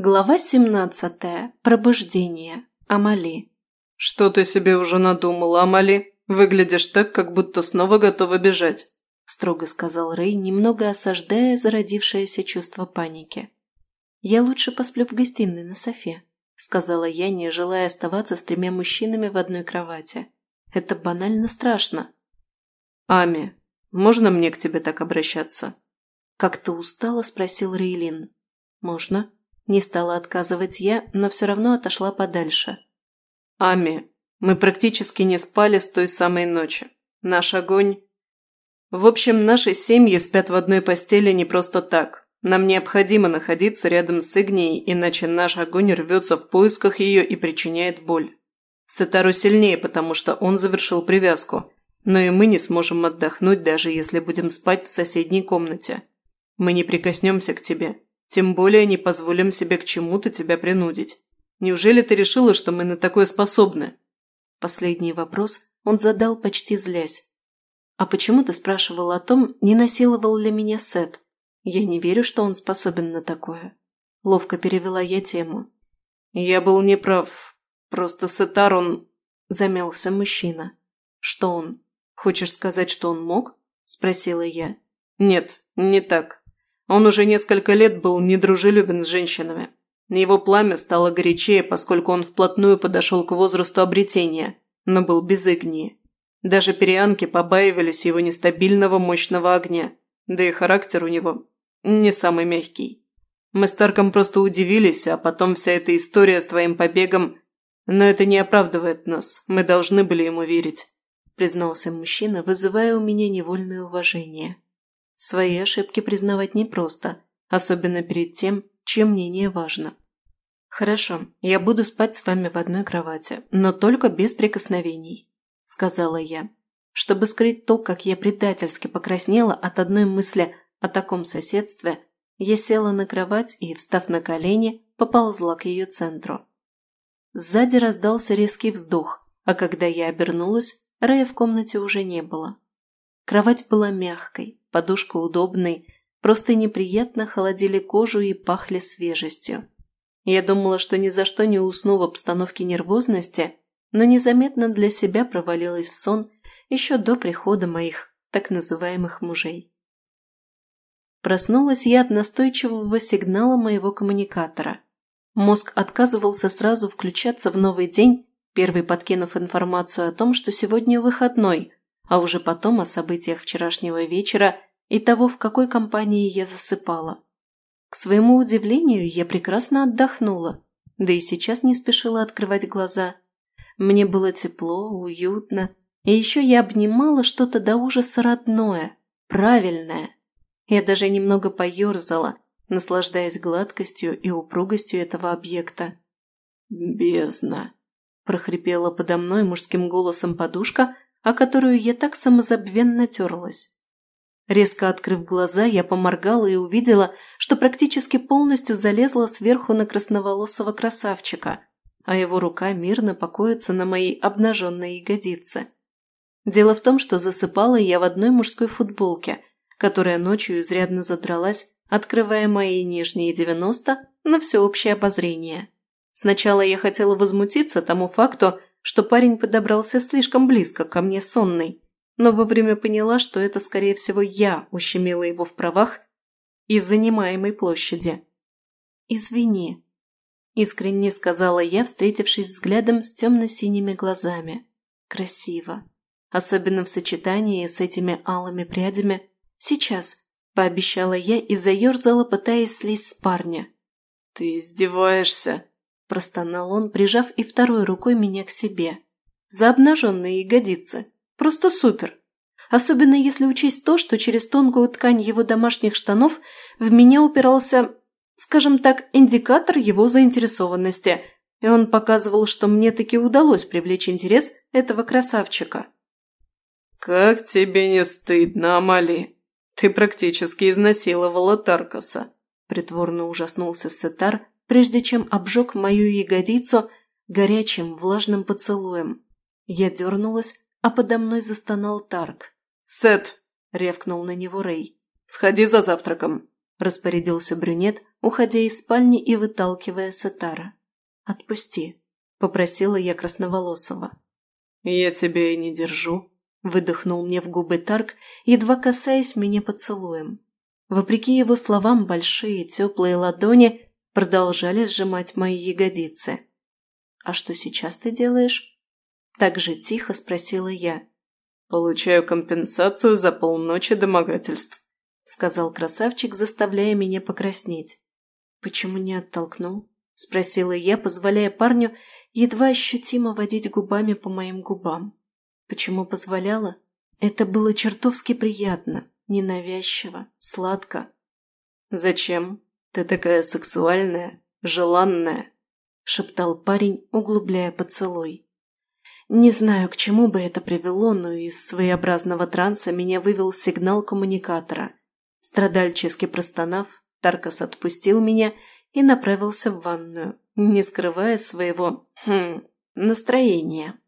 Глава 17. Пробуждение. Амали. «Что ты себе уже надумала, Амали? Выглядишь так, как будто снова готова бежать», – строго сказал Рэй, немного осаждая зародившееся чувство паники. «Я лучше посплю в гостиной на софе», – сказала я, не желая оставаться с тремя мужчинами в одной кровати. «Это банально страшно». «Ами, можно мне к тебе так обращаться?» Как-то устало спросил Рейлин. «Можно?» Не стала отказывать я, но все равно отошла подальше. «Ами, мы практически не спали с той самой ночи. Наш огонь...» «В общем, наши семьи спят в одной постели не просто так. Нам необходимо находиться рядом с Игнией, иначе наш огонь рвется в поисках ее и причиняет боль. Сетару сильнее, потому что он завершил привязку, но и мы не сможем отдохнуть, даже если будем спать в соседней комнате. Мы не прикоснемся к тебе, тем более не позволим себе к чему-то тебя принудить. Неужели ты решила, что мы на такое способны?» Последний вопрос он задал почти злясь. «А почему ты спрашивал о том, не насиловал ли меня Сет? Я не верю, что он способен на такое». Ловко перевела я тему. «Я был неправ. Просто Сетар он...» Замялся мужчина. «Что он? Хочешь сказать, что он мог?» Спросила я. «Нет, не так. Он уже несколько лет был недружелюбен с женщинами. Его пламя стало горячее, поскольку он вплотную подошел к возрасту обретения, но был без игнии. Даже перианки побаивались его нестабильного мощного огня, да и характер у него не самый мягкий. Мы с Тарком просто удивились, а потом вся эта история с твоим побегом... Но это не оправдывает нас, мы должны были ему верить», признался мужчина, вызывая у меня невольное уважение. Свои ошибки признавать непросто, особенно перед тем, чье мнение важно. «Хорошо, я буду спать с вами в одной кровати, но только без прикосновений», – сказала я. Чтобы скрыть то, как я предательски покраснела от одной мысли о таком соседстве, я села на кровать и, встав на колени, поползла к ее центру. Сзади раздался резкий вздох, а когда я обернулась, Рэя в комнате уже не было. Кровать была мягкой, подушка удобной, просто неприятно холодили кожу и пахли свежестью. Я думала, что ни за что не усну в обстановке нервозности, но незаметно для себя провалилась в сон еще до прихода моих так называемых мужей. Проснулась я от настойчивого сигнала моего коммуникатора. Мозг отказывался сразу включаться в новый день, первый подкинув информацию о том, что сегодня выходной, а уже потом о событиях вчерашнего вечера и того, в какой компании я засыпала. К своему удивлению, я прекрасно отдохнула, да и сейчас не спешила открывать глаза. Мне было тепло, уютно, и еще я обнимала что-то до ужаса родное, правильное. Я даже немного поерзала, наслаждаясь гладкостью и упругостью этого объекта. «Бездна!» – прохрипела подо мной мужским голосом подушка, о которую я так самозабвенно терлась. Резко открыв глаза, я поморгала и увидела, что практически полностью залезла сверху на красноволосого красавчика, а его рука мирно покоится на моей обнаженной ягодице. Дело в том, что засыпала я в одной мужской футболке, которая ночью изрядно задралась, открывая мои нижние девяносто на всеобщее обозрение. Сначала я хотела возмутиться тому факту, что парень подобрался слишком близко ко мне сонный, но вовремя поняла, что это, скорее всего, я ущемила его в правах и занимаемой площади. «Извини», – искренне сказала я, встретившись взглядом с темно-синими глазами. «Красиво. Особенно в сочетании с этими алыми прядями. Сейчас», – пообещала я и заерзала, пытаясь слезть с парня. «Ты издеваешься?» – простонал он, прижав и второй рукой меня к себе. «За обнаженные ягодицы. Просто супер. Особенно если учесть то, что через тонкую ткань его домашних штанов в меня упирался, скажем так, индикатор его заинтересованности, и он показывал, что мне таки удалось привлечь интерес этого красавчика. «Как тебе не стыдно, Амали? Ты практически изнасиловала Таркаса», – притворно ужаснулся Сетар, прежде чем обжег мою ягодицу горячим влажным поцелуем. Я дернулась, а подо мной застонал Тарк. «Сет!» – ревкнул на него Рэй. «Сходи за завтраком. – распорядился брюнет, уходя из спальни и выталкивая Сатара. «Отпусти», – попросила я Красноволосого. «Я тебя и не держу», – выдохнул мне в губы Тарк, едва касаясь меня поцелуем. Вопреки его словам, большие теплые ладони продолжали сжимать мои ягодицы. «А что сейчас ты делаешь?» Так же тихо спросила я. «Получаю компенсацию за полночи домогательств», – сказал красавчик, заставляя меня покраснеть. «Почему не оттолкнул?» – спросила я, позволяя парню едва ощутимо водить губами по моим губам. Почему позволяла? Это было чертовски приятно, ненавязчиво, сладко. «Зачем? Ты такая сексуальная, желанная», – шептал парень, углубляя поцелуй. Не знаю, к чему бы это привело, но из своеобразного транса меня вывел сигнал коммуникатора. Страдальчески простонав, Таркас отпустил меня и направился в ванную, не скрывая своего, хм, настроения.